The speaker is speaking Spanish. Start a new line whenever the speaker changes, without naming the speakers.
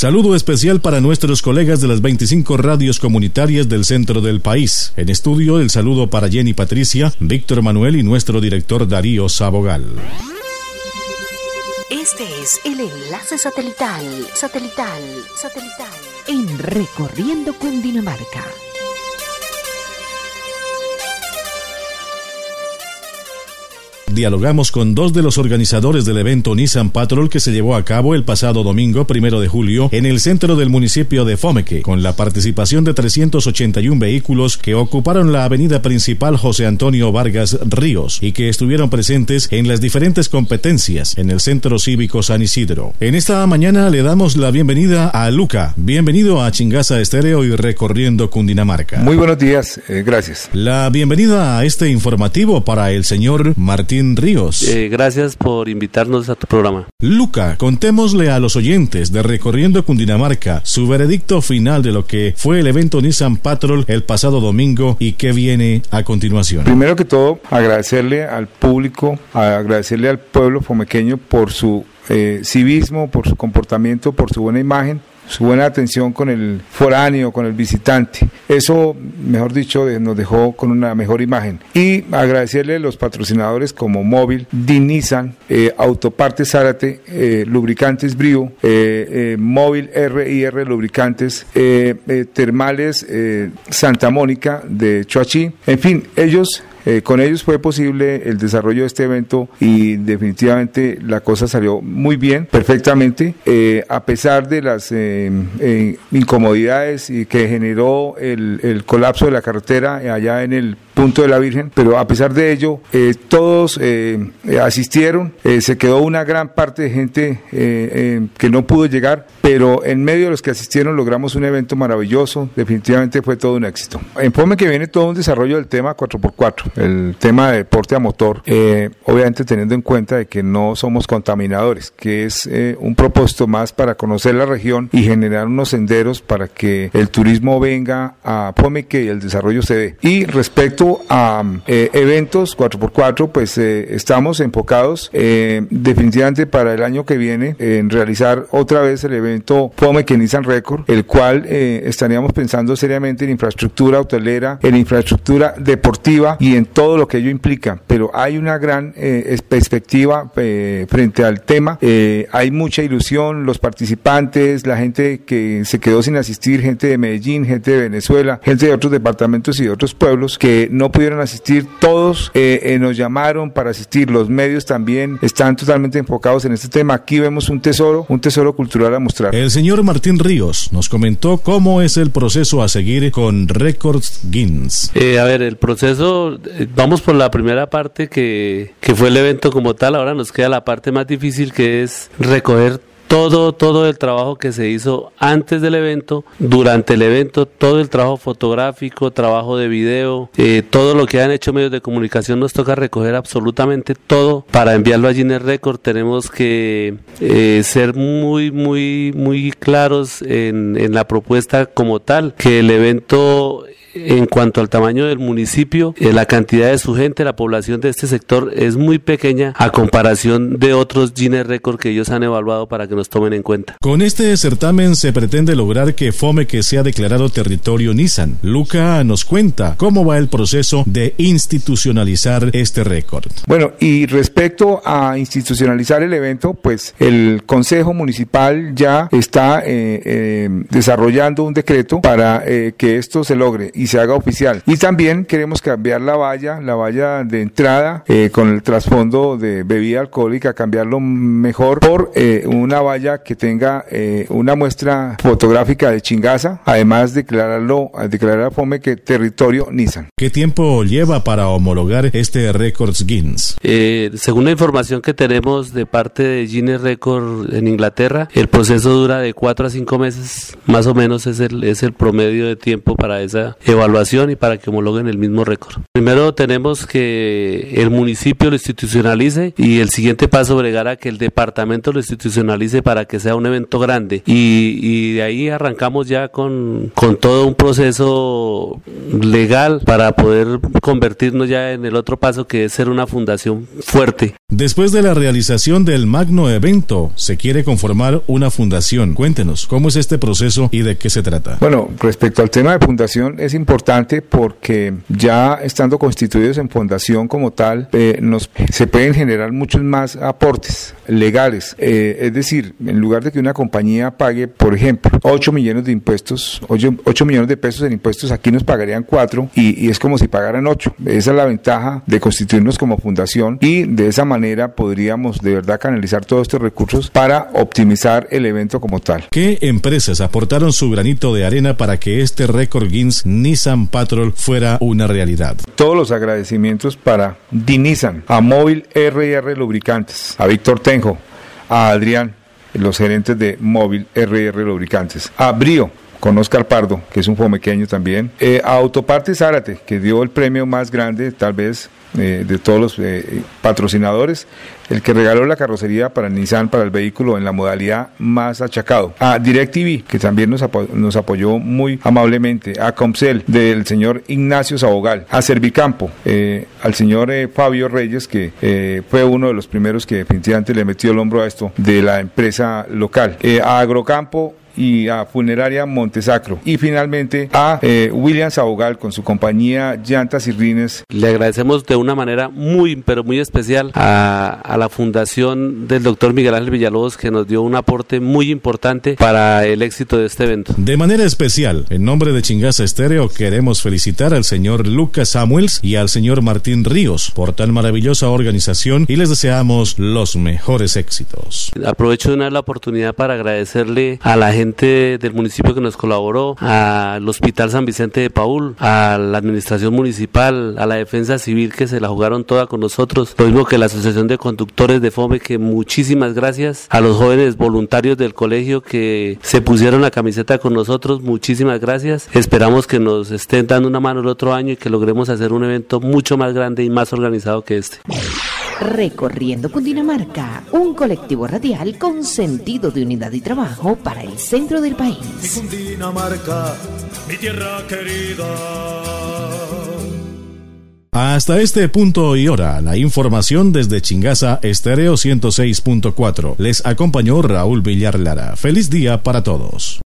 Saludo especial para nuestros colegas de las 25 radios comunitarias del centro del país. En estudio, el saludo para Jenny Patricia, Víctor Manuel y nuestro director Darío Sabogal.
Este es el enlace satelital, satelital, satelital, en Recorriendo Cundinamarca.
Dialogamos con dos de los organizadores del evento Nissan Patrol que se llevó a cabo el pasado domingo primero de julio en el centro del municipio de Fomeque, con la participación de 381 vehículos que ocuparon la avenida principal José Antonio Vargas Ríos y que estuvieron presentes en las diferentes competencias en el Centro Cívico San Isidro. En esta mañana le damos la bienvenida a Luca. Bienvenido a Chingaza Estéreo y recorriendo Cundinamarca.
Muy buenos días, eh, gracias.
La bienvenida a este informativo para el señor Martín Ríos.
Eh, gracias por invitarnos a tu programa.
Luca, contémosle a los oyentes de Recorriendo Cundinamarca su veredicto final de lo que fue el evento Nissan Patrol el pasado domingo y qué viene a continuación.
Primero que todo, agradecerle al público, agradecerle al pueblo fomequeño por su eh, civismo, por su comportamiento, por su buena imagen su buena atención con el foráneo, con el visitante. Eso, mejor dicho, nos dejó con una mejor imagen. Y agradecerle a los patrocinadores como Móvil, Dinizan, eh, Autopartes Zárate, eh, Lubricantes Brio, eh, Móvil RIR Lubricantes, Termales Santa Mónica de Choachí. En fin, ellos eh, con ellos fue posible el desarrollo de este evento y definitivamente la cosa salió muy bien, perfectamente, eh, a pesar de las eh, incomodidades y que generó el, el colapso de la carretera allá en el punto de la Virgen, pero a pesar de ello, eh, todos eh, asistieron, eh, se quedó una gran parte de gente que no pudo llegar, pero en medio de los que asistieron logramos un evento maravilloso, definitivamente fue todo un éxito. En FOME que viene todo un desarrollo del tema 4x4, el tema de deporte a motor, obviamente teniendo en cuenta de que no somos contaminadores, que es un propósito más para conocer la región y generar unos senderos para que el turismo venga a FOME que el desarrollo se dé. Y respecto a eh, eventos 4x4, pues eh, estamos enfocados eh, definitivamente para el año que viene en realizar otra vez el evento Fome que Record, el cual estaríamos pensando seriamente en infraestructura hotelera, en infraestructura deportiva y en todo lo que ello implica. Pero hay una gran perspectiva frente al tema, hay mucha ilusión, los participantes, la gente que se quedó sin asistir, gente de Medellín, gente de Venezuela, gente de otros departamentos y de otros pueblos que no pudieron asistir, todos eh, eh, nos llamaron para asistir, los medios también están totalmente enfocados en este tema. Aquí vemos un tesoro, un tesoro cultural a mostrar.
El señor Martín Ríos nos comentó cómo es el proceso a seguir con Records Guinness.
Eh, a ver, el proceso, vamos por la primera parte que, que fue el evento como tal, ahora nos queda la parte más difícil que es recoger todo, todo el trabajo que se hizo antes del evento, durante el evento, todo el trabajo fotográfico, trabajo de video, eh, todo lo que han hecho medios de comunicación, nos toca recoger absolutamente todo para enviarlo a Guinness Record. Tenemos que eh, ser muy, muy, muy claros en, en la propuesta como tal, que el evento en cuanto al tamaño del municipio, eh, la cantidad de su gente, la población de este sector es muy pequeña a comparación de otros Guinness Record que ellos han evaluado para que nos tomen en cuenta.
Con este certamen se pretende lograr que Fome que sea declarado territorio Nissan. Luca nos cuenta cómo va el proceso de institucionalizar este récord.
Bueno, y respecto a institucionalizar el evento, pues el Consejo Municipal ya está eh, eh, desarrollando un decreto para que esto se logre y se haga oficial. Y también queremos cambiar la valla, la valla de entrada eh, con el trasfondo de bebida alcohólica, cambiarlo mejor por eh, una valla que tenga eh, una muestra fotográfica de chingaza, además declararlo, declarar a FOME que territorio Nissan.
¿Qué tiempo lleva para homologar este Records Guinness?
según la información que tenemos de parte de Guinness Record en Inglaterra, el proceso dura de 4 a 5 meses, más o menos es el, es el promedio de tiempo para esa evaluación y para que homologuen el mismo récord. Primero tenemos que el municipio lo institucionalice y el siguiente paso bregar a que el departamento lo institucionalice para que sea un evento grande y, y de ahí arrancamos ya con, con todo un proceso legal para poder convertirnos ya en el otro paso que es ser una fundación fuerte.
Después de la realización del magno evento, se quiere conformar una fundación. Cuéntenos, ¿cómo es este proceso y de qué se trata?
Bueno, respecto al tema de fundación es importante porque ya estando constituidos en fundación como tal, eh, nos, se pueden generar muchos más aportes legales. Eh, es decir, en lugar de que una compañía pague, por ejemplo, 8 millones de impuestos, 8, millones de pesos en impuestos, aquí nos pagarían 4 y, y es como si pagaran 8. Esa es la ventaja de constituirnos como fundación y de esa manera podríamos de verdad canalizar todos estos recursos para optimizar el evento como tal.
¿Qué empresas aportaron su granito de arena para que este récord Guinness Nissan Patrol fuera una realidad?
Todos los agradecimientos para Dinisan, a Móvil RR Lubricantes, a Víctor Tenjo, a Adrián, los gerentes de Móvil RR Lubricantes, a Brío, con Oscar Pardo, que es un fomequeño también, eh, a Autopartes Zárate, que dio el premio más grande, tal vez, eh, de todos los eh, patrocinadores, el que regaló la carrocería para Nissan para el vehículo en la modalidad más achacado. A DirecTV, que también nos, nos apoyó muy amablemente. A Comcel, del señor Ignacio Sabogal. A Servicampo, al señor Fabio Reyes, que fue uno de los primeros que definitivamente le metió el hombro a esto de la empresa local. a Agrocampo, y a Funeraria Montesacro. Y finalmente a eh, William Sabogal con su compañía Llantas y Rines.
Le agradecemos de una manera muy, pero muy especial a, a la fundación del doctor Miguel Ángel Villalobos que nos dio un aporte muy importante para el éxito de este evento.
De manera especial, en nombre de Chingaza Estéreo, queremos felicitar al señor Lucas Samuels y al señor Martín Ríos por tan maravillosa organización y les deseamos los mejores éxitos.
Aprovecho de dar la oportunidad para agradecerle a la gente del municipio que nos colaboró, al Hospital San Vicente de Paul, a la Administración Municipal, a la Defensa Civil que se la jugaron toda con nosotros, lo mismo que la Asociación de Conductores de FOME, que muchísimas gracias, a los jóvenes voluntarios del colegio que se pusieron la camiseta con nosotros, muchísimas gracias. Esperamos que nos estén dando una mano el otro año y que logremos hacer un evento mucho más grande y más organizado que este.
Recorriendo Cundinamarca, un colectivo radial con sentido de unidad y trabajo para el centro del país.
Cundinamarca, mi tierra querida.
Hasta este punto y hora, la información desde Chingaza Estéreo 106.4. Les acompañó Raúl Villar Lara. Feliz día para todos.